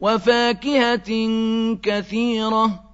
وفاكهة كثيرة.